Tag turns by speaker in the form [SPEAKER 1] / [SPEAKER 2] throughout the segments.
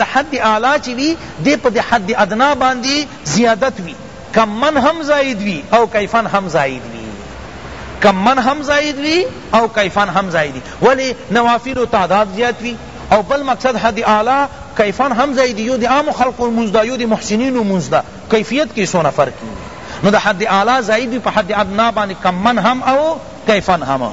[SPEAKER 1] د حد اعلی چی وی دی په د حد ادنی باندی زیادت وی کما هم زاید وی او کیفا هم زاید وی کما هم زاید وی او کیفا هم زاید وی ولی نوافلو تعداد زیاد وی او بل مقصد حد اعلی کیفا هم زاید یو د عامو خلقو لمونځ ده یو د محسنینو لمونځ ده کیفیت کی څونه فرق وی نو د حد اعلی زاید وی په حد ادنی باندی کما هم او کیفا هم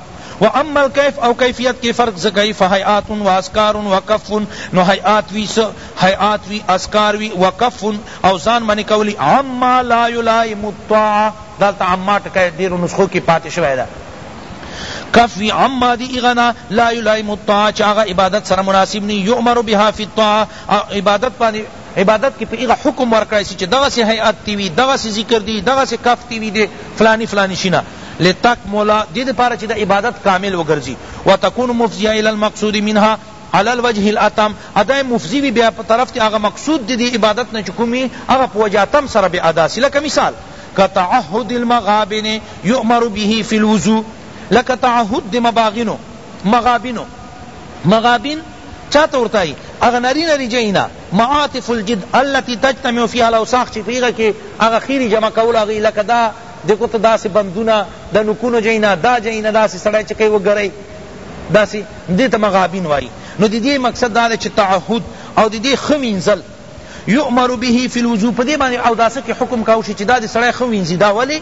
[SPEAKER 1] واما الکیف او کیفیت کی فرق ځکه وی فهیئات و اذکار و کف نو هیئات وی څه هیئات وی اذکار وی و کف او ځان منع کولی عما لا یلائم الطاعه دلته عما ټکی ډیرو نسخو کی پاتی شوی ده کف وی عما دی اغنا لا یلائم الطاعه چه هغه عبادت سره مناسب نی یؤمر بها فی الطاعه عبادت باندې عبادت کی په هغه حکم ورکړی سی چی دغسی هیئت دی وی دغسی ذکر دی دغسی کف دی وی دی فلانی فلانی شینا لتکمل دی دی پاره چی دا عبادت کامل وګرځی وتکون مفضیه الی المقصود منها علی الوجه الاتم ادا مفضی وی بیا په طرف تی هغه مقصود دی دی عبادت نه چکومی هغه په وجه اتم سره به ادا سی لکه مثال کتعهد المغابن یؤمر به فی الوضو لکه تعهد دی مباغنو مغابنو مغابين چاته ورته وايي هغه نري نري ژئ نه معاطف الجد التي تجتمع فيها الاوساخ چي په هغه کي هغه خيري جمع کول هغوی لکه دا دیکو ته داسې بندونه د نوکونو ژئ نه دا ژئ نه داسې سړی چي کوي وګرئ داسې دې ته مغابين وايي نو د دې مقصد دا دی چي تعهد او د دې ښه وینځل یؤمر به فی الوضو په دې باندې اوداسه کې حکم کاوه شي چې دا دې سړی ښه وینځي دا ولې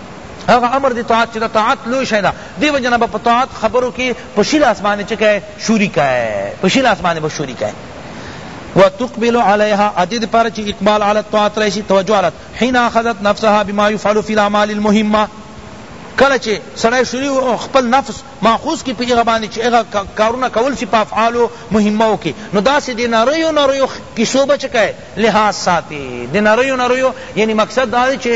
[SPEAKER 1] هغه امر دی طاعت چی دا طاعت لوی شی دا دی وجه نه په طاعت خبرو کی په شی لاس باندې چکه شریک ہے په شی لاس باندې به شریک ہے وتقبل عليها ادد پر چی اقبال على الطاعت رئیسی توجه علت حين اخذت نفسها بما يفعل في الاعمال المهمه کله چی سړی شروع خپل نفس ماخوذ کی په هغه باندی چی هغه کارونه کول سی په افعال مهمه کی نو داسی دی نریو نریو قصو به چه کای لحاظ ساتی دی نریو نریو یعنی مقصد دا دی چی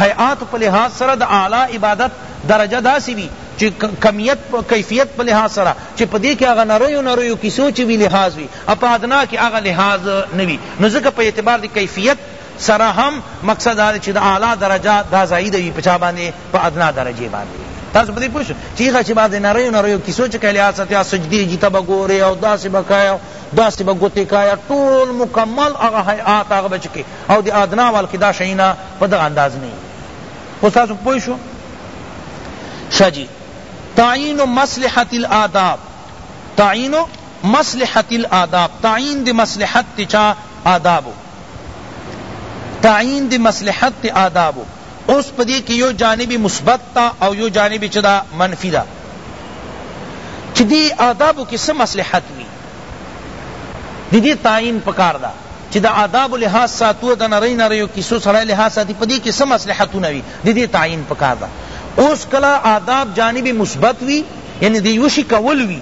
[SPEAKER 1] هیئات په لحاظ سره د اعلی عبادت درجه داسی وی چی کمیت په کیفیت په لحاظ سره چی په دی کی هغه نریو نریو قصو چی وی لحاظ وی او په ادنی کی هغه لحاظ نه وی نو ځکه په اعتبار دی کیفیت سره هم مقصد دا دی چی د اعلی درجه دا زایده وی په چا باندی په ادنا درجه باندې تاسو په دې پوه شئ چې هغه چې بعضې نریو نریو کیسو چې کله هسه تیا سجدې جي ته به ګورې او داسې به کوې او داسې به ګوتې کوې ټول مکمل هغه هیئات هغه به چې کوي او د ادنا وال کې دا شیونه په دغه انداز نه وي اوس تاسو پوه شو ښه جي تعین مصلحت الآداب تعین مصلحت الآداب تعین دی مصلحت تی چا آدابو تعین دی مصلحت تی آدابو اوس په دې کی یو جانب مثبت ده او یو جانب چه ده منفی ده چه دی آدابو کی څه مصلحت وی دی دی تعین پکار ده چه د آداب لحاظ ساتو د نری نریو کیسو سره لحاظ ساتی په دې کې څه مصلحتونه وي د دې تعین پکار ده اوس کلا آداب جانب مثبت وی یعنی دی وشی کول وی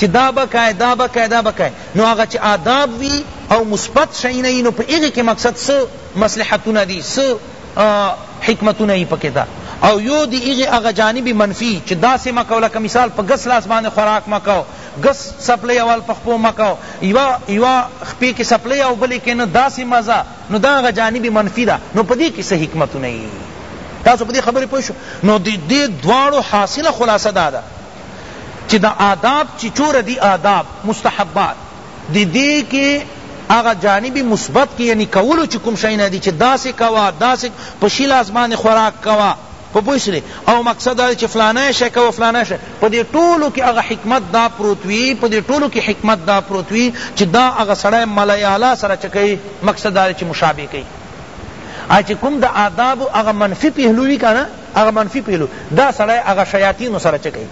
[SPEAKER 1] چه دا بکای دا بکای دا بکای نو هغه چه آداب وی او مثبت شینه نو په هغه کې مقصد سو مصلحتونه دی سو حکمتونه یی پکی ده او یو دی هغی هغه جانب منفی چی داسی مه کوه لکه مثال په ګس لاس باندی خوراک مه کوه ګس څپلی اول په خپو مه کوه یوه یوه خپی کی څپلی او بلی کی نه داسی مه ځه نو دا هغه جانب منفی ده نو پدی کی څه حکمتونه یی تاسو پدی خبری پوه شوی نو دی دی دواړو حاصله خلاصه داده چی دا آداب چی چور دی آداب مستحبات دی دی که هغه جانب مثبت که یعنی کولو چی کوم شیونه دی چی داسی کوه داسی په شی لاس باندی خوراک کوه په پوه شوی او مقصد دا چی فلانی شی کوه فلانی شی په دی ټولو کی هغه حکمت دا پروت وی په دی ټولو کی حکمت دا پروت وی چی دا هغه سړی ملای اعلی سره چه کئی مقصد دا چی مشابه کئی ا چی کوم د آدابو هغه منفی پهلو وی کنه هغه منفی پهلو دا سړی هغه شیاطینو سره چه کئی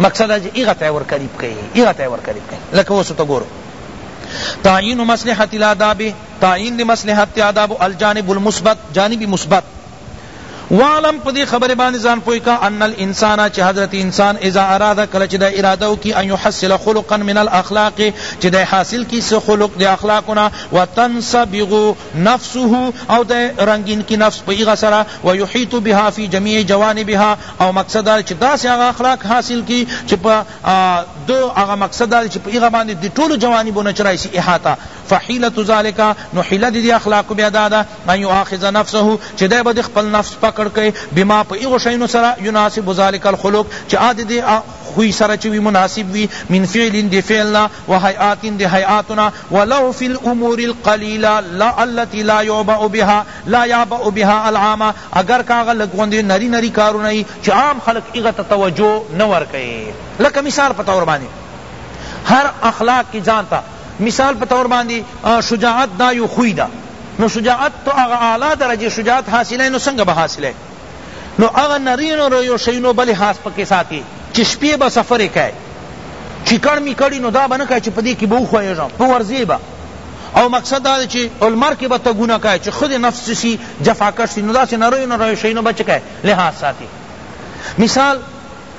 [SPEAKER 1] مقصد اج ایغه ته ور قریب کئ ایغه ته ور قریب کئ لکه اوس ته ګورو تعین مصلحت الاداب تعین دی مصلحت آداب الجانب المثبت جانب مثبت وعلم پدی خبر باندې ځان پوی کا ان الانسان چې حضرت انسان اذا اراده کله چې د اراده او کی ان يحصل خلقا من الاخلاق چې د حاصل کی څه خلق د اخلاقنا وتنسبغ نفسه او د رنگین کی نفس په ایغه سره ويحيط بها في جميع جوانبها او مقصد دا چی داسی هغه اخلاق حاصل کی چی په د هغه مقصد دا چی په هغه باندې د ټولو جوانبو نه چرای سی احاطه فحیلت ذالک نو حیله دی اخلاق بیا دا ده ان یؤاخذ نفسه چی دی به خپل نفس پکړ کئ بما په هغه شینو سره یناسب ذالک الخلق چی عادی دی خوی سره چی وی مناسب وی من فعل دی فعلنا و هیئات دی هیئاتنا ولو فی الامور القلیلہ لا التي لا یعبأ بها لا يعبأ بها العامه اګر که هغه لږ غوندې نري نري کارونه يي چې عام خلک هغه ته توجه نه ورکوي لکه مثال په طور باندې هر اخلاق کې ځان ته مثال په طور باندې شجاعت دا يو خوی ده نو شجاعت تو هغه اعلی درجه شجاعت حاصله نو څنګه به حاصله نو هغه نري نريو شينو بلې حاص پکې ساتي چې شپې به سفر کوي چیکړ میکړی نو دا بنه کای چې پدې کې به وخوېږم په ورځې به او مقصد دا چې المر کې به تګونه کوي چې خود نفس سی جفاکش شي نو داسې نروي نروي شي نو به څه کوي لحاظ ساتي مثال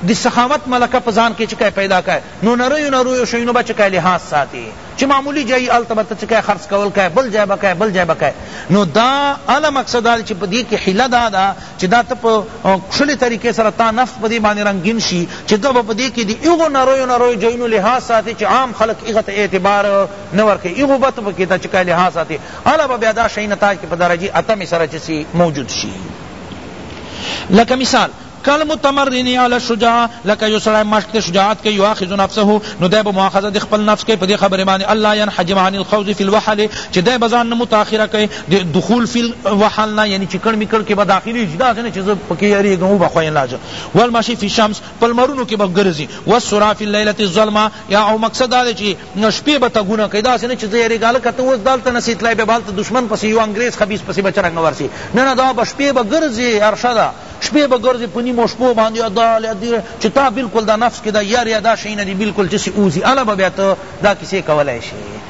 [SPEAKER 1] د سخاوت ملکه په ځان کې چې کوي پیدا کوي نو نروي نروي شي نو به څه کوي لحاظ ساتي چې معمولی جای الته به څه کوي خرڅ کول کوي بل جای به کوي بل جای به کوي نو دا اله مقصد دا چې په دې کې حیله دا ده چی دا ته په کښلی طریقی سره تا نفس په دی باندی رنګین شی چی ته به په دی کی دی هغو نریو نریو ځایونو لحاظ ساتی چی عام خلق هغه ته اعتبار نه ورکوی هغو به ته په کی ته چی کله لحاظ ساتی هله به بیا دا شیونه تا کی په درجه اتمی سره چه سی موجود شی لکه مثال کالمتمرن علی الشجاعه لکه یو سړی مشق ته شجاعت کوي یؤاخذ نفسه نو دی به مؤاخذه د خپل نفس کوي په دې خبرې باندې الله ينحجم عن الخوض فی الوحل چې دی به ځان نه متاخره کوي د دخول فی الوحل نه یعنی چې کړمی کړ کې به داخلیږي داسې نه چې زه پکې یریږم وبه خوین لاجه والمشی فی الشمس په لمرونو کې به ګرځي والسرا فی اللیلة الظلمه یا او مقصد دا دی چې شپې به تګونه کوي داسې نه چې زه یریږم هلکه ته اوس دلته نسې تلای بیا به هلته دشمن پسې یو انګریز خبیث پسې به څرنګه ورسي نه نه دا به شپې به ګرځي ارشه ده شپې به ګرځي په نیمو شپو باندې دا چې تا بالکل دا نفس کې دا یار یا دا شی نه دي بالکل چې سې اوځي هله به بیا ته دا کیسې کولای شې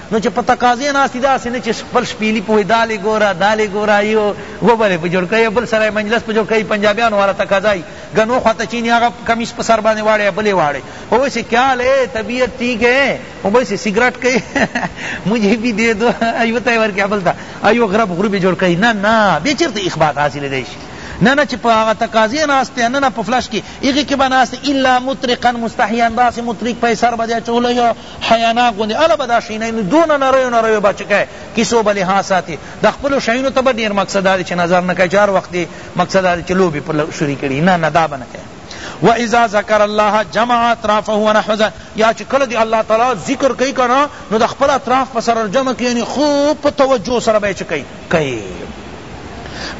[SPEAKER 1] نو چې په تقاضې ناست دي داسې نه چې خپل شپېلي پوهې دا لې ګوره دا لې ګوره یو غوبلې په جوړ کړي بل سره یې مجلس په جوړ کړي پنجابیانو والا تقاضا یي ګنو خوا ته چیني هغه کمیس په سر باندې واړی بلې واړی هو چې کیا لې طبیعت ٹھیک ہے او بس سګرټ کوي مجھے بھی دے دو ایو ته ورکه بل تا ایو غرب غرب جوړ کړي نه نه به چیرته اخبات حاصل دی شي نه نه چې په هغه تقاضې ناست نه نه په فلش کې هغې کې به ناست الا مطرقا مستحیان داسې مطرق په سر به دی چولی حیاناک غوندې اله به دا شینای نو دونه نریو نریو به چه کای کیسو به لحاظ ساتي د خپلو شیونو ته به ډېر مقصد دا دی چې نظر نه کوي چې هر وخت یې مقصد دا دی چې لوبې پر شروع کړي نه نه دا به نه کوي و اذا ذکر الله جمع اطرافه ونحو ذلك یا چې کله دی الله تعالی ذکر کوي کنه نو د خپل اطراف په سر جمع کوي یعنی خوب په توجه سره به چ کوي کوي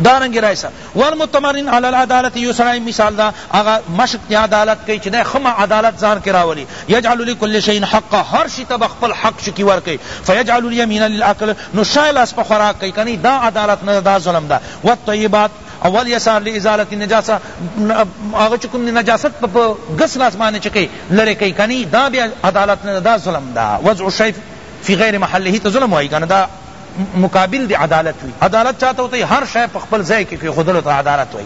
[SPEAKER 1] دارنګ رایسا والمتمرن علی العدالة یو سړی مثال دا هغه مشق دی عدالت کئ چی دی ښه عدالت ځان کی راولی یجعل لکل شیء حقه هر شی ته به خپل حق شکی ورکوی فیجعل الیمین للاکل نو شای لاس په خوراک کئ کنی دا عدالت نه دا ظلم ده والطیبات اول یسار لازالة النجاسة هغه چی کوم نجاست په ګس لاس باندې چه کئ لری کئ کنی دا بیا عدالت نه دا ظلم ده وضع الشیء فی غیر محله ته ظلم وای کنه دا مقابل دی عدالت وی عدالت چاته ہوتا ہے ہر شے پا خپل ځای کی کیخودلو ته عدالت وای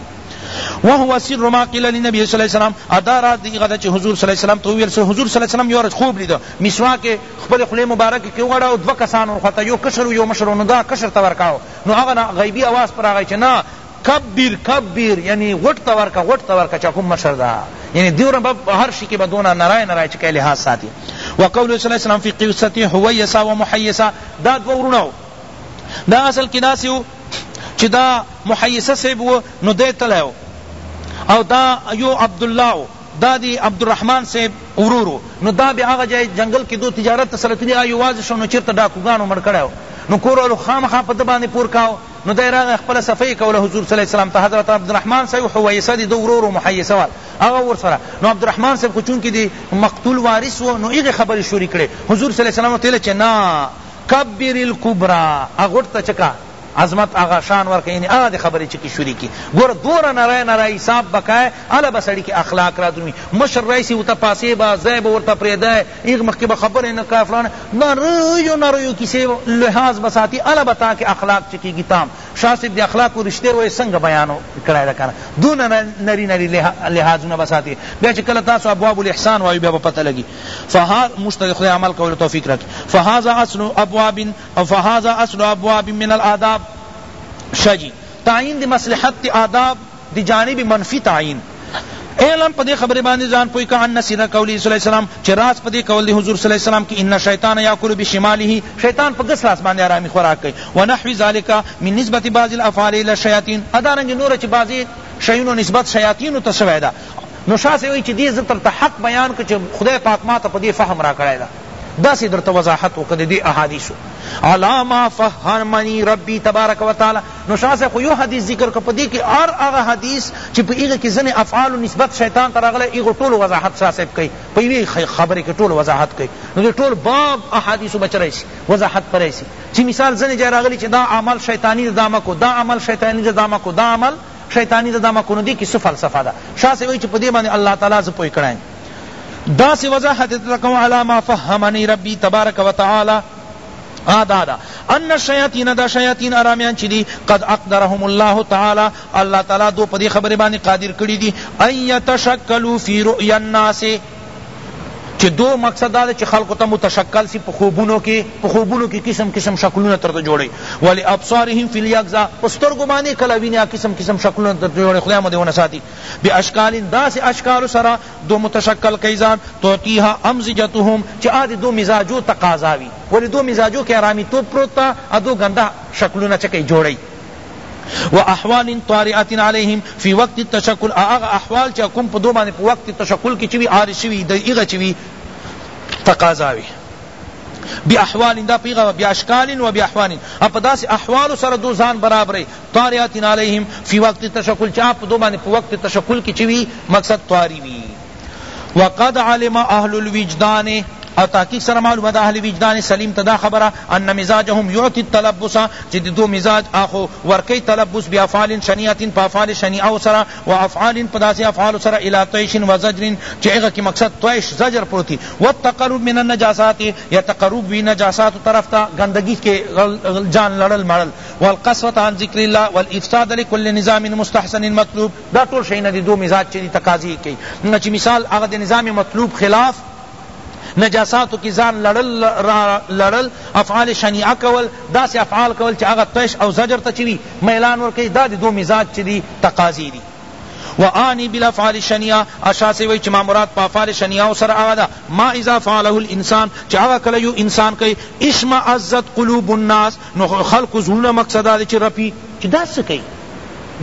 [SPEAKER 1] وهو سر ما قیل لنبی صلی الله علیه وسلم ادا راز دی غدا چې حضور صلی الله علیه وسلم تو ویل سو حضور صلی الله علیه وسلم یو ورځ خوب لیدو مسواک خپل خلی مبارک کې وړه او دو کسان ورخته یو کشر یو مشر نو دا کشر تور کاو نو هغه غیبی आवाज پر هغه چې نه کبیر کبیر یعنی غوټ ته ورکه غوټ ته ورکه چا کوم مشر دا یعنی دیورن په هر شي کې به دونه نرای نرای چې کله حاصل ساتي وقول صلی الله علیه وسلم فی قصته حویسا و محیسا دا دو ورونه دا اصل کې داسې وو چې دا محیسه صاحب وو نو دی تلی وو او دا یو عبدالله وو دا دی عبدالرحمن صاحب ورورو نو دا بیا هغه ځای جنگل کې دو تجارت ته سره تللی یوازې شو نو چېرته ډاکوګانو مړ کړی وو نو کور والو خامخا په ده باندې پور کاوه نو دی راغی خپله صفه یې کوله حضور صلی الله علیه وسلم ته حضرت عبدالرحمن صاحب حویصه دی ده ورور و محیصه وال هغه ورسره نو عبدالرحمن صاحب خو چونکه دی مقتول وارث و نو هغې خبرې شروع کړې حضور صلی الله علیه وسلم ورته ویل چې نا کبر الکبری هغه غټ ته چکه عظمت هغه شان ورکړه یعنی هغه دې خبرې چکې شروع کړي ګوره دوره نری نری حساب به کوې هله به سړي کې اخلاق رادرومي مشر راشي ورته پاسې به ځای به ورته پرېږدی ایغ مخکی به خبر نه کا فلان نارویو نارویو کسی لحاظ بساتی الا بتا کہ اخلاق چکی گی تام شاہ صاحب دی اخلاق و رشتے وے سنگ بیان کڑائے لکانا دو نری نری لحاظ نہ بساتی بیا چ کلا تاسو ابواب الاحسان وایو بیا پتہ لگی فہا مشتد خدای عمل کول توفیق رکھ فہذا اصل ابواب فہذا اصل ابواب من الاداب شجی تعین دی مصلحت آداب د جانب منفی تعین اعلم په دې خبرې باندې ځان پوه که ان سر قوله صلی الله علیه وسلم چې راز په دې قول دی حضور صلی الله علیه وسلم کې ان شیطان یاکل بشماله شیطان په ګس لاس باندې آرامی خوراک کوي ونحو ذلک من نسبت بعض الافعال الى الشیاطین ادارنګ نور چې بعضی شیونو نسبت شیاطین ته شوی ده نو شاه سے وی چې دې زتر ته حق بیان کړ چې خدای پاک ما ته په دې فهم را کړی ده دا سی در وضاحت وکړه دی احادیث علاما فهمنی ربی تبارک وتعالی نو شاه صاحب خو یو حدیث ذکر کړ په دې کې هر هغه حدیث چې په هغه کې ځنې افعال نسبت شیطان ته راغلی هغه ټول وضاحت شاه صاحب کوي په یوې خبرې کې ټول وضاحت کوي نو دې ټول باب احادیثو به چرای شي وضاحت پرای شي چې مثال ځنې ځای راغلی چې دا عمل شیطاني ده دا مه کو دا عمل شیطاني ده دا مه کو دا عمل شیطاني ده دا مه کو نو دې کې څه فلسفه ده شاه صاحب وایي چې په دې باندې الله تعالی زه پوه کړی دا سی وضاحت تکو علی ما فهمنی ربی تبارک و تعالی هغه دا ده ان الشیاطین دا شیاطین ارامیان چی دی قد اقدرهم الله تعالی الله تعالی دو پدی خبر بانی قادر کړی دی ان یتشکلوا فی رؤیا الناس چی دو مقصد دا چی خلق تا متشکل سی پخوبونو کی پخوبونو کی قسم قسم شکلونه تر جوړی ولی ابصارهم فی الیقظه پسترګو باندې کلا وینیا قسم قسم شکلونه تر جوړی خدای مو دیونه ساتی بی اشکال داس اشکال سرا دو متشکل کئی ځان تعطیها امزجتهم چی آ دی دو مزاجو تقاضا وی ولی دو مزاجو کی آرامی توب پروت تا آ دو ګنده شکلونه چه کئی جوړی و احوال طارئة علیہم فی وقت التشکل آ هغه احوال چی کوم په دو باندی په وقت تشکل کی چی وی عارض شوی دی هغه چی وی تقاضا وی بأحوال دا په هغه بأشکال وبأحوال او په داسی احوالو سره دو ځان برابری طارئة علیہم فی وقت التشکل چی هغه په دوی باندی په وقت تشکل کی چه وی مقصد طاری وی وقد علم اهل الوجدان او تحقیق سره معلومه ده اهل وجدان سلیم ته دا خبره ان مزاجهم یعطی التلبس چی د دوی مزاج آخو ورکی تلبس بافعال شنیعة په افعال شنیعه سره و افعال په داسې افعال سره الی طیش و زجر چی هغه کی مقصد طیش زجر پروت وی و التقرب من النجاسات یا تقرب وی نجاساتو طرف ته ګندګی کی ځان لړل مړل والقصوة عن ذکر الله والافساد لكل نظام مستحسن مطلوب دا ټول شیونه دی دو مزاج چی دی تقاضی یی کئی نو چی مثال هغه د نظام مطلوب خلاف نجاساتو کی ځان لړل لړل افعال شنیعه کول داسی افعال کول چی هغه طیش او زجر ته چی وی میلان ورکئی دا د دو مزاج چی دی تقاضی دی واعنی بالافعال الشنیعه اشا سے وی چی ما مراد پا افعال شنیعه سر هغه دا ما اذا فعله الانسان چی هغه کله یو انسان کئی اشمئزت قلوب الناس نو خلکو زړونه مقصد دا دی چی رپی چی دا څه کوي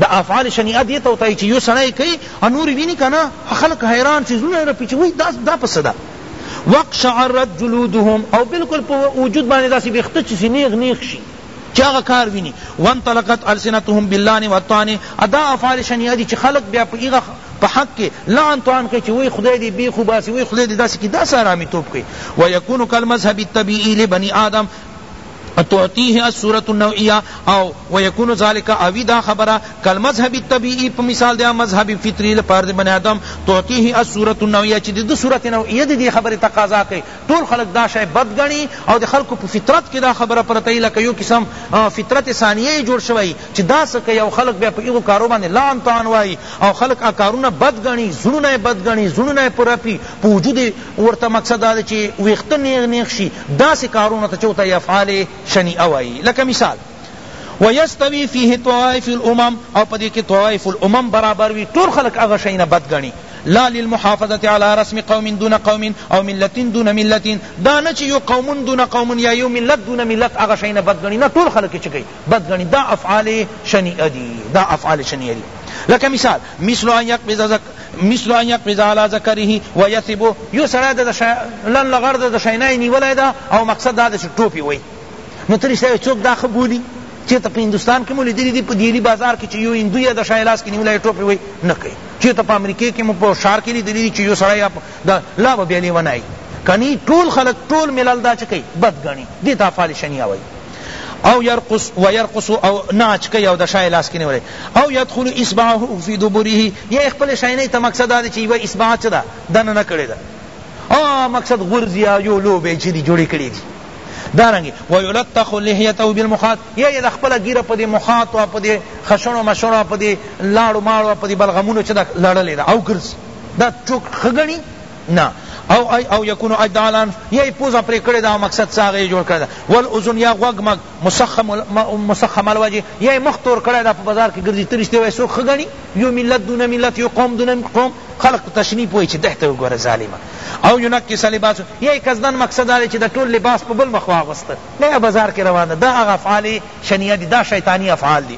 [SPEAKER 1] د افعال شنیعه دې ته وتایي چې یو سړی کوي او نور یې ویني که نه خلک حیران شي زړونه یې رپي چې وایي دا دا په څه ده وقشعرت جلودهم او بالکل په وجود باندې داسې ویښته چې سي نیغ نیغ شي چې هغه کار ویني وانطلقت السنتهم باللعن والطعن ادا افعال شنیعه دي چې خلک بیا په هغه په حق کې لعن طعن کوي چې وایي خدای دې بې خو باسي وایي خدای دې داسې کړي داسې حرامیتوب کوي ویکون کالمذهب الطبیعي لبني آدم تعطیه الصورة النوعیه او ویکون ذلک او وی دا خبره کالمذهب الطبیعی په مثال د مذهب فطری لپاره د بنی آدم تعطیه الصورة النوعیه چی د صورت نوعیه دی دی خبری تقاضا کئی ټول خلق دا شی بد گنی او د خلقو په فطرت کی دا خبره پرته وی لکه یو قسم فطرت ثانیه یی جوړ شوی چی دا څه کئی او خلق بیا په هغو کارو باندی لعن طعن وایی او خلق هغه کارونه بد گنی زړونه یې بد گنی زړونه یې په رپی په وجود یې ورته مقصد دا دی چی ویښته نیغ نیغ شی داسی کارونو ته چی ورته افعال شنیعه وایی لکه مثال ویستوی فیه طوائف الامم او پدی کی طوائف الامم برابر وی ټول خلق هغه شی نه بد ګڼی لا للمحافظة على رسم قوم دون قوم او ملت دون ملت دا نه چی یو قوم دون قوم یا یو ملت دون ملت هغه شی نه بد ګڼی نه ټول خلق چی گئی بد ګڼی دا افعال شنیعه دی دا افعال شنیعه دی لکه مثال مثل ان یقبض مثل ان يقفز على ذکره ويثب یو سړی د لن لغړ د شینای نیولی ده او مقصد دا ده چې ټوپی وای نو تری سره څوک دا خه بولی چې ته په هندستان کې مو لیدلی دی په دیلی بازار کې چې یو هندو یا د شای لاس کې نیولی ټوپی وای نه کوي چې ته په امریکې کې مو په شار کې لیدلی چې یو سړی دا لا به بیا لیونی ای کنی ټول خلق ټول ملل دا چه کئی بد ګنی دی تا فال شنیا وئی او يرقص ويرقص او ناچ کوي او د شای لاس کې نیولې او يدخل اصبعه في دبره یا خپل شای نه ته مقصد دا چې یو اصبع چه دا دنه نه کړی دا او مقصد غرزیا یو لوبه چې دی جوړی کړی دی دارنگی ویلتخ لحیته بالمخاط یا یا خپل گیره په دی مخاط او په دی خشنو مشنو په دی لاړو ماړو په دی بلغمونو چې دا لړلې دا او ګرځي دا چوک خګنی نه او ای او یکون اجدالان یی پوزا پر کړه دا مقصد ساغه جوړ کړه ول اذن یا غوګ مګ مسخم مسخم الوجه یی مخ تور کړه دا په بازار کې ګرځي ترشته وای سو خګنی یو ملت دون ملت یو قوم دون قوم خلق تشنی پوی چې دهته وګوره ظالما او ینکی لباس یی کزدن مقصد دا چې دا ټول لباس په بل مخ واغسته نه بازار کې روانه دا هغه افعال شنیه دي دا شیطانی افعال دي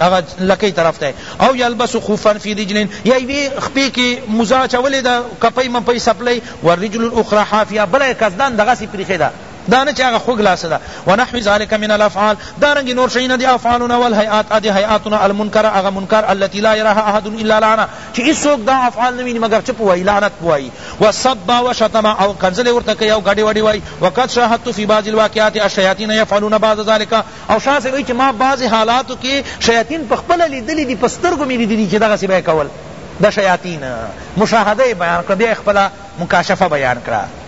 [SPEAKER 1] هغه لکۍ طرف ته او یلبس خفا فی رجل یا یوی خپې کې موزه اچولې ده کپۍ مپۍ څپلۍ والرجل الاخری حافیه بله یې قصداً دغسې پریښې ده دا نه چې هغه خوږ لاس ده ونحو ذلک من الافعال دا رنګ نور شیونه دی افعالنا والهیئات ادي هیئاتنا المنکر هغه منکر التي لا يراها احد الا لعنه چې هیڅوک دا افعال نه ویني مگر چپ وایي لعنت وایي وسب وشتم او کنزل ورته کوي او ګډې وډې وایي وقد شاهدت في بعض الواقعات الشیاطین يفعلون بعض ذلك او شاه صاحب وایی چی ما بعضی حالاتو کی شیاطین په خپله لیدلی دی په سترګو می لیدلی چی دغسی به کول د شیاطین مشاهده یې بیان کړه بیا یې خپله مکاشفه بیان کړه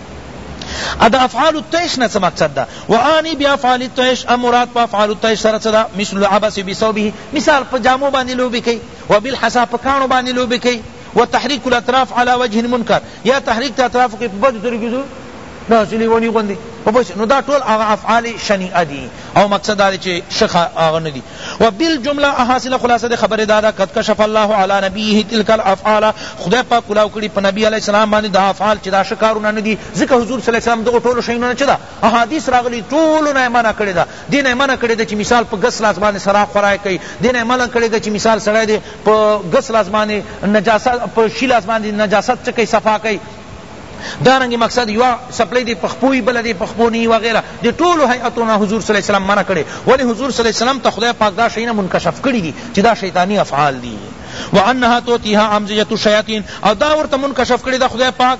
[SPEAKER 1] د افعال الطیش نه څه مقصد ده و انی بیا افعال الطیش ام مراد په افعال الطیش سره څه ده مثل عبس بثوبه مثال په جامو باندې لوبې کوي و بالحصا په کاڼو باندې لوبې کوي وتحریک الاطراف علی وجه منکر یا تحریک ته اطرافو کې په بدو طریقو سره داسې لیونی غوندې په پسې نو دا ټول هغه افعال شنیعه دي او مقصد دا دی چې شخه هغه نه دي و بالجمله حاصله خلاصه د خبرې دا ده قد کشف الله علی نبیه تلک الافعال خدای پاک کلاو کړي په نبی علیه السلام باندې دا افعال چې دا شکارونه نه دي ځکه حضور صلی الله علیه وسلم دغه ټولو شیونو نه چې دا احادیث راغلي ټولو نه منع کړې ده دې نه منع کړې ده چې مثال په ګس لاس باندې سراق خورای کوي دې نه منع کړې ده چې مثال سړی دی په ګس لاس باندې نجاست په شی لاس باندې نجاست چکی صفا کئ دارنګ مقصد یو سپلی دی پخپوی بل دی پخپونی وغیرہ دی ټول هیئتونه حضور صلی الله علیه وسلم منع کړي ولی حضور صلی الله علیه وسلم ته خدای پاک دا شیونه منکشف کړي دي چې دا شیطانی افعال دي وانها توتیها امزیه الشیاطین او دا ورته منکشف کړي دا خدای پاک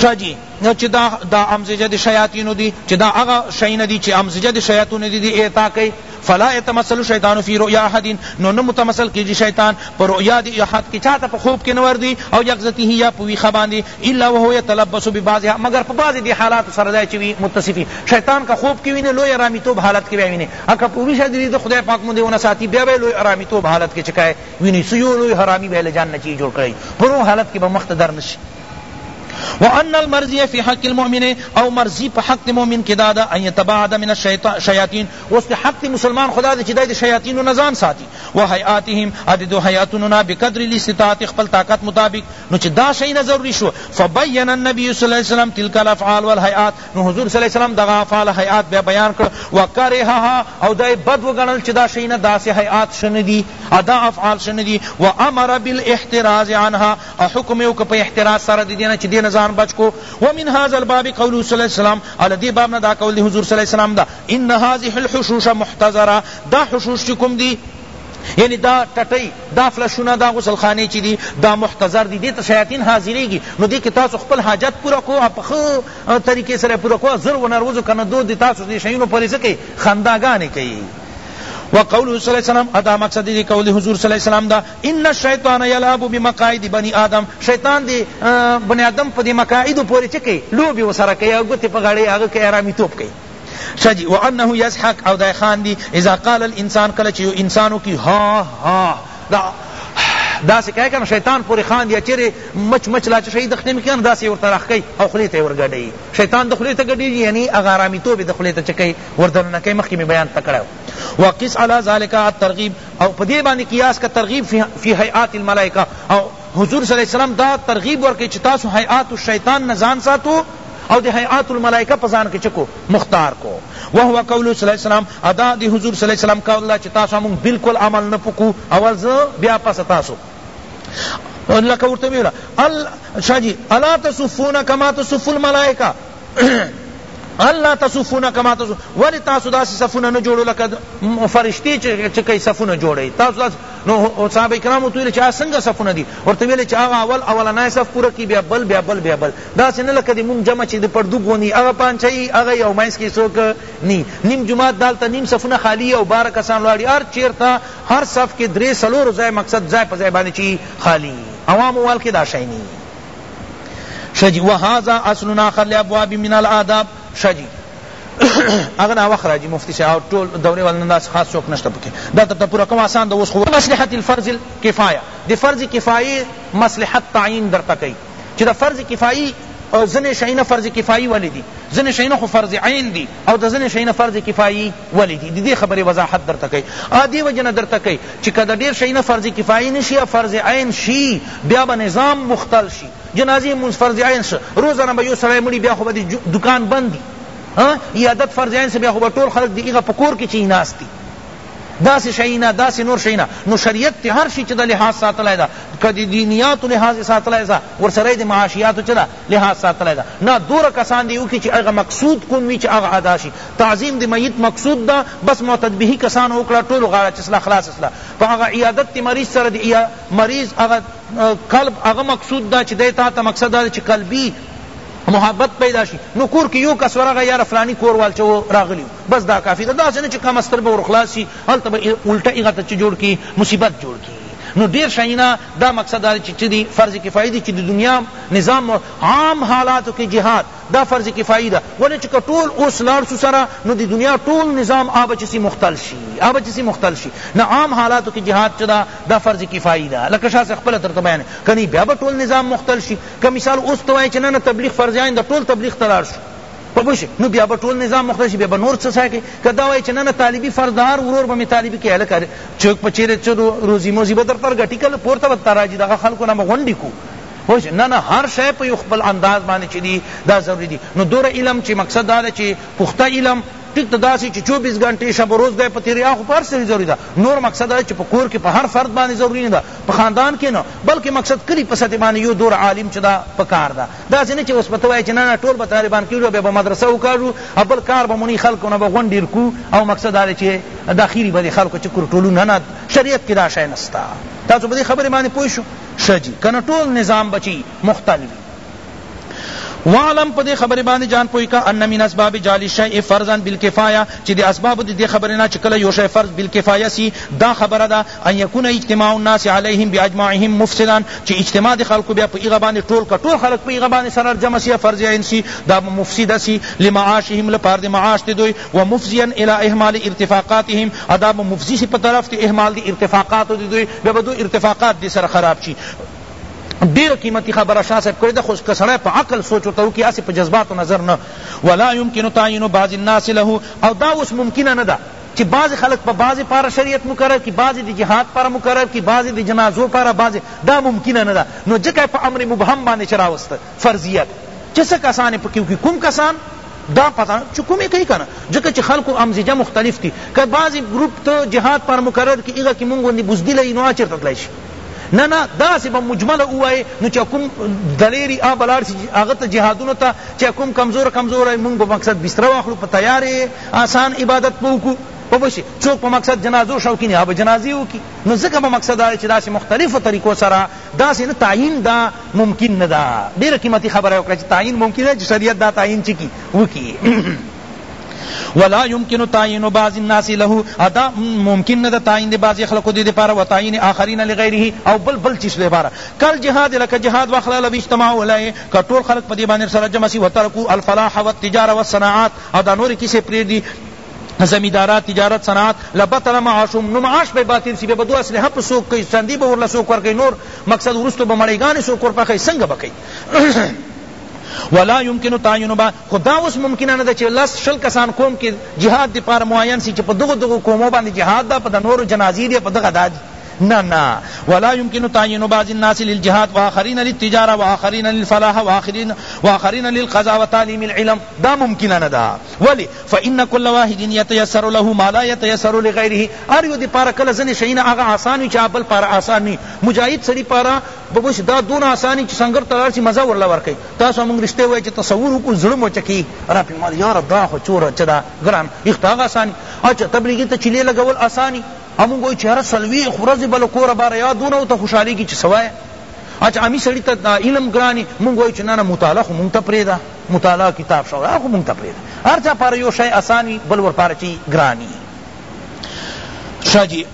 [SPEAKER 1] شه جی نو چی دا دا امزجه دی شیاطینو دی چی دا هغه شیونه دی چی امزجه دی شیاطینو دی دی اعطا کئ فلا يتمثل الشیطان فی رؤیا احد نو نه متمثل کیږي شیطان پر رؤیا دی احد کی چاته په خوب کې نور دی او یقظته یا په ویخه باندې الا وهو يتلبس ببعضها مگر په بعض دی حالات سره دی چی متصفی شیطان کا خوب کې وینه لوی رامیتوب حالت کې وینه اکه په ویشه دی خدای پاک مونږ دی ونه ساتي بیا به لوی رامیتوب حالت کې چکای وینی څه یو لوی حرامی به له جان نه چی جوړ کړی په روغ حالت کی به مخ ته در نشی وان المرضی فی حق المؤمن او مرضی په حق مؤمن کی دا ده ان یتباعد من الشیاطین اوس په حق مسلمان خدا ده چې د شیاطینو نه ځان ساتي و هیئاتهم اد دو هیئاتونو نه بقدر الاستطاعت خپل طاقت مطابق نو چې دا شی نه ضروری شو فبین النبی صلی الله علیه وسلم تلک الافعال والهیئات نو حضور صلی الله علیه وسلم دغه افعال هیئات بیا بیان کړ وکرهها او دا بد وګڼل چې دا شیونه داسې هیئات ښه ندي دا افعال ښه ندي وامر بالاحتراز عنها او حکم یې وکړ په احتراز سره د دې نه چې دې نه ځان بچ کو ومن هذا الباب قوله صلی الله علیه وسلم او له دې باب نه دا قول د حضور صلی الله علیه وسلم دا ان هذه الحشوش محتضره دا حشوش چې کوم دي یعنی دا ټټی دا فلشونه دا غسل خانه چی دی دا محتضر دی دیتا شیاطین حاضریږي نو دی که تاسو خپل حاجت پورا کو اپ خو طریقی سره پوره کوه زر ونروزو کنه دو دی تاسو دی شیونو پوری څه کئی خندا گانی کئی وقوله صلی اللہ علیہ وسلم ادا مقصد دی قول حضور صلی اللہ علیہ وسلم دا ان الشیطان یلعب بمقاعد بنی آدم شیطان دی بنی آدم پا دی مقاعد پوری چکے لوبی وسره کئی او گوتی پا غڑی آغا کئی ارامی توپ کئی ښه جی وانه یضحک او دی خاندی اذا قال الانسان کله چې یو انسانو کی ها ها دا دا سی کای کنه شیطان پوری خان دی چیرې مچ مچ لا چشی د خپل کنه دا سی ورته راخی او خلی ته ورګډی شیطان د خلی ته ګډی یعنی اغارامی تو به د خلی ته چکی وردن نه کای مخکې می بیان تکړه وقس علی ذالک الترغیب او پدی باندې قیاس کا ترغیب فی حیات الملائکه او حضور صلی الله علیه وسلم دا ترغیب ورکړي چې تاسو حیات الشیطان نزان ساتو او د هیئات الملائکه په ځان کی چه کو مختار کو وهو قوله صلی الله علیه وسلم ادا د حضور صلی الله علیه وسلم قول ده چه تاسو مونږ بلکل عمل نه پکو اول زه بیا پس تاسو لکه ورته ویل شاه جی الا تصفون کما تصف الملائکه الله تصفون کما تصف ولی تاسو داسی صفونه نه جوړو لکه فرشتي چې کوي صفونه جوړي تاسو داس نو صحابه کرامو ته ویل چې څنګه صفونه دي ورته ویل چې هغه اول اولنای صف پوره کی بیا بل بیا بل بیا بل داسې نه لکه د مونږ جمع چې د پردو ګونی هغه پانچه یی هغه یی او منځ کې څوک نی نیم جومات دالته نیم صفونه خالی یی او باره کسان ولاړی هر چیرته هر صف کې درې څلورو ځای مقصد ځای په ځای باندې چی خالی یی عوامو وال کې دا شی نی شه جی وهذا اصل آخر لابواب من الآداب شه جی اگر ناوخت راجی مفتی صاحب ټول دوره ولن داس خاص څوک نشته پکې دا ته پورا کوم آسان د اوس خو مصلحت الفرض الکفایه د فرض کفایه مصلحت تعیین درته کوي چی دا فرض کفایی او ځنی شی نه فرض کفایی ولی دی ځنی شی نه خو فرض عین دی او د ځنی شی نه فرض کفایی ولی دی دی خبری وضاحت درته کئ ا دی وجنه درته کئ چی کدا ډیر شی نه فرض کفایی نشی یا فرض عین شی بیا به نظام مختل شی جنازی مون فرض عین ش روزه نه به یو سړی مړی بیا خو به دکان بند دی ها عیادت فرض عین ش بیا خو به ټول خلق دی ایغه پکور کی چی ناست دی داسی شینا داسی نور شینا نو شریعت تی هر شی چی دا لحاظ ساتلای دا که دی دینیاتو لحاظ ساتلای دا ورسره دی معاشیاتو چی دا لحاظ ساتلای دا نا دور کسان دی وکی چی هغه مقصود کوم وی چی هغه ادا شی تعظیم دی میت مقصود دا بس معتد به کسان وکړه ټول غاړه چی سلا خلاص سلا په هغه عیادت تی مریض سره دی مریض هغه قلب هغه مقصود دا چی دی تا ته مقصد دا چی قلبی محبت پیدا شی نو کور کی یو کس ورغه یار فلانی کور وال چو راغلیو بس دا کافی ده داسی نه چی کمه سترګه ورخلاص شی هلته به الټه هغه ته چه جوړ کی مصیبت جوړ کی نو ډیر شاینا دا مقصد دا چی چه دی فرض کفایه دی چی دی دنیا نظام عام حالاتو کی جهاد دا فرض کفایه ده ولی چی که ټول اوس لاړ سو سره نو دی دنیا ټول نظام آ به چه سی مختل شی آ به چه سی مختل شی نو عام حالاتو کی جهاد چه ده دا فرض کفایه ده لکه شاه صاحب خپله درته بیانوی کنی بیا به ټول نظام مختل شی که مثال اوس ته وایی چی نه نه تبلیغ فرض عین ده ټول تبلیغ ته لاړ شو په پوه شوې نو بیا به ټول نظام مختل شي بیا به نور څه ساکي که دا وایي چې نه نه طالبي فرض د هر ورور به مې طالبي کې هلکه چوک په چیرې څه روزي موزي به درته ورګټي کله پورته به درته راځي دغه خلکو نه به غونډې کو پوه نه نه هر شی په یو خپل انداز باندې چې دي دا ضروري دي نو دوره علم چې مقصد دا ده چې پخته علم ټیک ته داسې چې چوبیس غنټې شب روز دی په تیریا خو په هر سړي ضروري ده نور مقصد دا چې په کور کې په هر فرد باندې ضروري نه ده په خاندان کې نه بلکې مقصد کلي په سطح باندې یو دور عالم چې دا پکار ده داسی نه چی اوس به ته وایی چی نه نه ټول به طالبان کیږو او بیا به مدرسه وکاږو او بل کار به مو نه وی خلکو نه به غونډی رکو او مقصد دا دی چی دا خیری به دی خلکو چه کور ټولو نه نه شریعت کی دا شی نسته تاسو په دی خبری باندی پوه شو ښه جی کنه ټول نظام به چی مختل وی وعلم پدې خبرې باندې جان پوی کا ان من اسباب جعل الشیء فرضا بالکفایه چې د اسباب د دې خبرې نه چې کله یو شی فرض بالکفایه سی دا خبره ده ان یکون اجتماع الناس علیهم باجماعهم مفسدا چی اجتماع دی خلقو بیا پا ایغا باندی ټول کا ټول خلق پا ایغا باندی سره جمع سی فرض عین سی دا به مفسد سی لمعاشهم لپاره دی معاش دی دوی ومفضیا الی اهمال ارتفاقاتهم او دا به مفضی سی پا طرف دی اهمال دی ارتفاقاتو دی دوی بیا به دوی ارتفاقات دی سره خراب شی ډیره قیمتی خبره شاه صاحب کړی ده خو که سړی په عقل سوچ ورته وکړي هسې په جذباتو نظر نه ولا یمکن تعین بعض الناس له او دا اوس ممکنه نه ده چی بعضی خلق په بعضی پاره شریعت مقرر کی بعضی د جهاد پاره مقرر کی بعضی د جنازو پاره بعضی دا ممکنه نه ده نو ځکه یې په امر مبهم باندې چه راوست فرضیت چه څه کسان یې پکې وکړي کوم کسان دا پتا چه کومې کوي کنه ځکه چې خلکو امزجه مختلف دي که بعضی ګروپ ته جهاد پر مقرر کی هغه کې مونږ غوندې بزدله یې نو چېرته تللی شي نه نه داسې به مجمله ووایې نو چې کوم دلیری آ بلاړ شي هغه ته جهادونو ته چې کوم کمزور کمزور مونږ به مقصد بستره واخلو په تیارې آسان عبادت به وکړو پوه به شی څوک په مقصد جنازو شوقین هغه به جنازی وکی نو ځکه به مقصد دا چی داسی مختلفو طریقو سره داسی نه تعین دا ممکن نه ده ډیره قیمتی خبره یې وکړه چی تعین ممکن نه چی شریعت دا تعین چی کی وکی ولا يمكن تعین بعض الناس له ادا ممکن نه تعین دی بعض خلق دی لپاره و تعین اخرین لغیره او بل بل چیز لپاره کل جهاد لک جهاد واخلا لو اجتماع علی کټول خلق پدی باندې سره جمع سی وترکو الفلاح والتجاره والصناعات او دا نوری کیسې پریږدی زمیدارا تجارت صنعت له بطل معاش نو معاش به باطل سی به دو اسلحه په سوق کوي سندی به ورله سوق ورکوي نور مقصد ورستو به مړی ګانې سوق ورپخی څنګه به کوي ولا يمكن تعین با خدا اوس ممکنه نه ده چې لس شل کسان قوم کې جهاد دی پار معین سی چې په دغه دغه قومو باندې جهاد دا په نور جنازې دی په دغه دادی نه نه ولا يمكن تعين بعض الناس للجهاد واخرين للتجاره واخرين للفلاح واخرين واخرين للقضاء وتعليم العلم دا ممکن نه دا ولی فان كل واحد يتيسر له ما لا يتيسر لغيره ار یو دی پارا کله زنی شین هغه آسان چا بل پارا آسان نی مجاهد سړی پارا بوش دا دون آسان چې سنگر تلار سی مزه ورلا ورکی تاسو موږ رشته وای چې تصور کو زړه مو چکی را په مال یار دا خو چور چدا ګران اختاغ آسان اچھا تبلیغی ته چلی لګول آسانی او موږ وایو چې هره څلوېښت ورځې به له کوره باره یا دونه ورته خوشحالېږي چې څه وایې اچ عامي سړي ته دا علم ګران وي موږ وایو چې نه نه مطالعه خو موږ ته پرېږده مطالعه کتاب شو دا خو موږ ته پرېږده هر چا پاره یو شی اسان وي بل ورپاره چې ګران وي ښه جي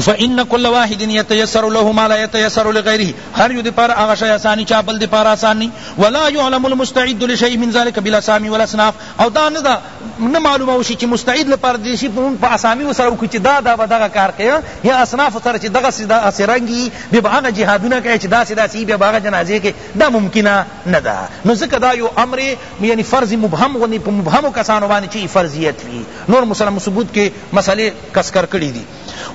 [SPEAKER 1] فإن كل واحد يتيسر له ما لا يتيسر لغيره هر یو دپار هغه شی آسانی چا بل دپار آسانی ولا يعلم المستعد لشيء من ذلك بالاسامي والاصناف او دا نه نه معلومه وشی چی مستعید لپاره دی شی مونږ په اسامی وسره وکړو چی دا دا به دغه کار کوي یا اصناف سره چی دغه سدا سرنګي به به هغه جهادونه کوي چی دا سدا سی به هغه جنازه کوي دا ممکنه نه ده نو ځکه دا یو امر یعنی فرض مبهم غنی په مبهم کسانو باندې چی فرضیت وی نور مسلم ثبوت کې مسئله کسکر کړی دي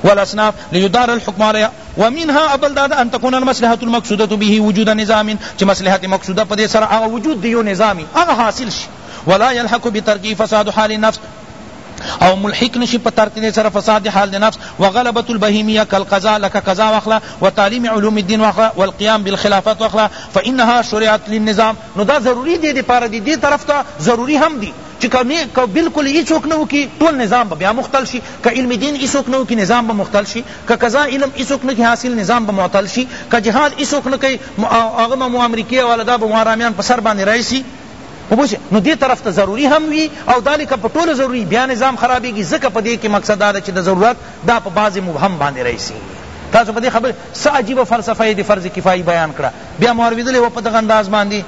[SPEAKER 1] والاصناف ليدار الحكم عليها ومنها ابل داد ان تكون المصلحه المقصوده به وجود نظام چ مصلحت مقصوده پدې سره هغه وجود دیو نظامی هغه حاصل شي ولا يلحق بترکه فساد حال النفس او ملحق نشی په ترک دې سره فساد حال د نفس وغلبه البهیمیه کالقضاء لك قضاء واخلا وتعلیم علوم الدین واخلا والقیام بالخلافت واخلا فانها شرعت للنظام نو دا ضروری دې دې پاره دې دې طرف ته ضروری هم دی چې کمی کو بالکل یې څوک نه وکي ټول نظام به بیا مختل شي که علم دین یې څوک نه وکي نظام به مختل شي که قضا علم یې څوک نه کی حاصل نظام به معطل شي که جهاد یې څوک نه کوي هغه مو امریکې والا دا به مارامیان په سر باندې راشي وبوسی نو دی طرف ته ضروری هم وی او دالکه په ټوله ضروری بیا نظام خرابیږی ځکه په دی کی مقصد دا ده چی د ضرورت دا په بعض مبهم باندی رئیسی تاسو په دی خبر څه عجیبه فلسفه یی د فرض کفایی بیان کړه بیا موارویدلی و په دغه انداز باندی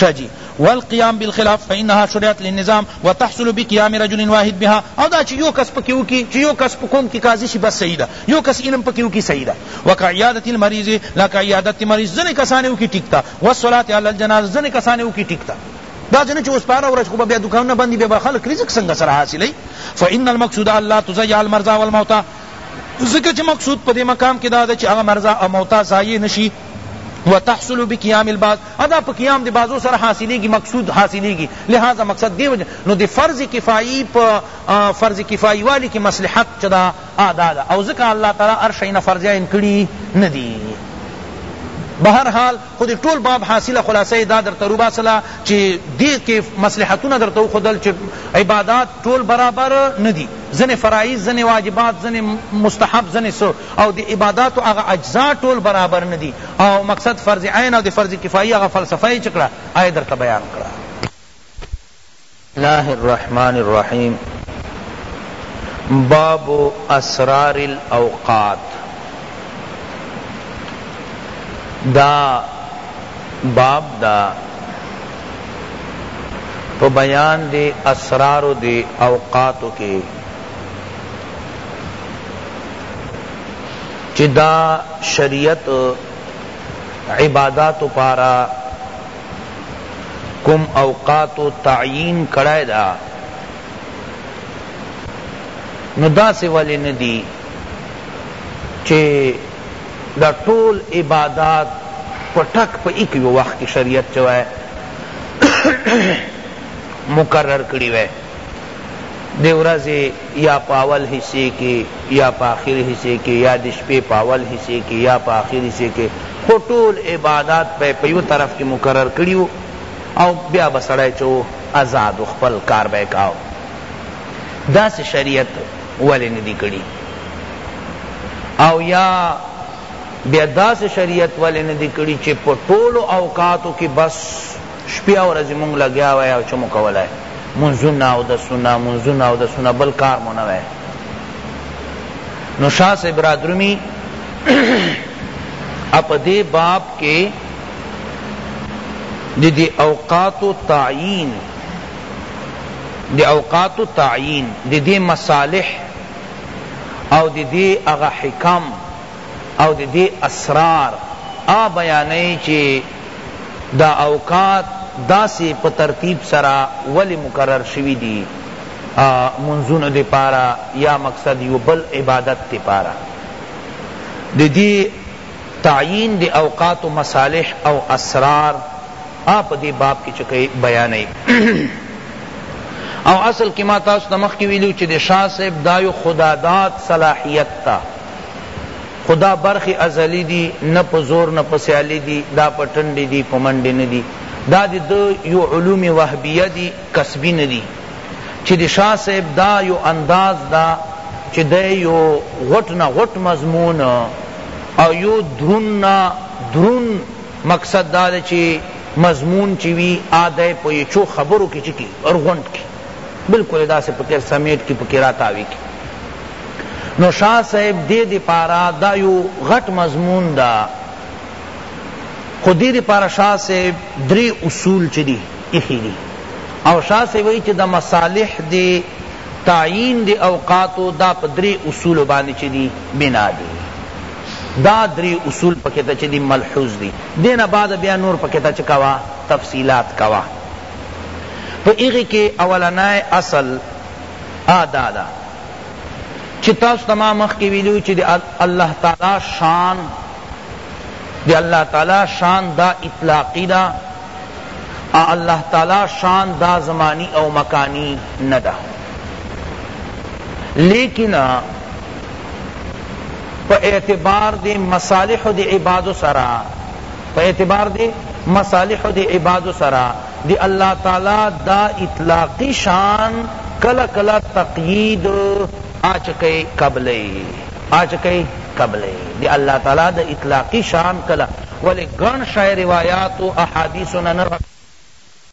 [SPEAKER 1] شه جی والقیام بالخلاف فانها شرعت للنظام وتحصل بقیام رجل واحد بها او دا چې یو کس پکې وکي چې یو کس په قوم کې قاضي شي بس صحیح ده یو کس علم پکې وکي صحیح ده وکعیادت المریض لکه عیادت مریض ځنې کسانې وکي ټیک ده والصلاة علی الجنازه ځنی کسان یې وکی ټیک ده داسې نه چې اوس په هره ورځ خو به بیا دکانونه بند وي بیا به خلک رزق څنګه سره حاصلوي فان المقصود الله تضيع المرضى والموتى ځکه چې مقصود په دې مقام کې دا ده چې هغه مرضا او موتا ضایع نشي وتحصل بقیام البعض ادا په قیام دی بازو سره حاصلیږي مقصود حاصلیږي لہذا مقصد دی وجه نو دی فرض کفایی په فرض کفایی والی کی مصلحت چدا آه دا ده او ځکه الله تعالی هر شی نه فرض عین کړي نه دي بهر حال خو د ټول باب حاصله خلاصه یې دا درته روباسله چې دې کې مصلحتونه درته وښودل چې عبادات ټول برابر نه دي ځنې فرایض ځنې واجبات ځنې مستحب ځنې سو او د عباداتو هغه اجزا ټول برابر نه دي او مقصد فرض عین او د فرض کفایي هغه فلسفه یې چکړه آی درته بیان کړه
[SPEAKER 2] الله الرحمن الرحیم باب اسرار الاوقات دا باب دا په بیان دی اسرار دی اوقاتو کې چې دا شریعت عبادات پارا کوم اوقاتو تعیین کړی ده نو داسې ولې نه دي چې دا ټول عبادات په ټک په ایک یو وخت کې شریعت چوه مقرر کړی وی د ورځې یا په اول حصې کې یا په اخر حصې کې یا د شپې په اول حصې کې یا په اخر حصې کې خو ټول عبادات به په یو طرف کې مقرر کړي وو او بیا به سړی چې و ازاد و خپل کار به یې کاوه داسې شریعت ولې نه دي کړي او یا بیا داسې شریعت ولې نه دي کړي چې په ټولو اوقاتو کې بس شپی او ورځی مونږ لګیا وای او چه مو کولای مونځونه اودسونه مونځونه اودسونه بل کار مو نه وای نو شاه صاحب را درومی اپ دې باب کې د دې اوقات تعیین د اوقات تعیین د دې مصالح او د دې هغه حکم او د دې اسرار آ بیانې چې دا اوقات داسی په ترتیب سره ولی مقرر شوی دی ا مونځونو دی پاره یا مقصد یو بل عبادت دی پاره د دی تعیین د اوقاتو مصالح او اسرار ا په دی باب کی چه کئی بیانئی او اصل کی ما تاسو ته مخکی ویلی وو چه د شاه صاحب دا یو خداداد صلاحیت تا خو دا برخې ازلي دي، نه په زور نه په سیالي دي، دا په ټنډې دي، په منډې نه دي، دا د ده یو علوم وهبیه دي، کسبي نه دي، چې د شاه صاحب دا یو انداز ده، چې دی یو غوټ نه غوټ مضمون او یو درون نه درون مقصد دا دی، چې مضمون چې وي، آ دی په یچو خبرو کې چه کړي، ورغونډ کړي. بلکل داسې په کیر سمیټ کی په کی را تاوی کی نو شاه صاحب دی دی پارا دا یو غټ مضمون دا خو دی دی پارا شاه صاحب دری اصول چی دی اخی دی او شاه صاحب وی چی دا مصالح دی تعین دی اوقاتو دا په دری اصول باندې چی دی بنا دی دا دری اصول پکتا چی دی ملحوظ دی دینا بعد بیا نور پکتا چی کوا تفصیلات کوا په هغې کې اولنی اصل آ دا ده چې تاسو ته ما مخکې ویلي وو چې د الله تعالی شان د الله تعالی شان دا اطلاقي ده او الله تعالی شان دا زمانی او مکانی نه ده لیکن په اعتبار د مصالح د عبادو سره په اعتبار د مصالحو د عبادو سره د الله تعالی دا اطلاقی شان کله کله تقیید آچ کئ قبلئ آچ کئ قبلئ د الله تعالی دا اطلاقی شان کله ولې ګڼ شئ روایاتو احادیثو نه نقل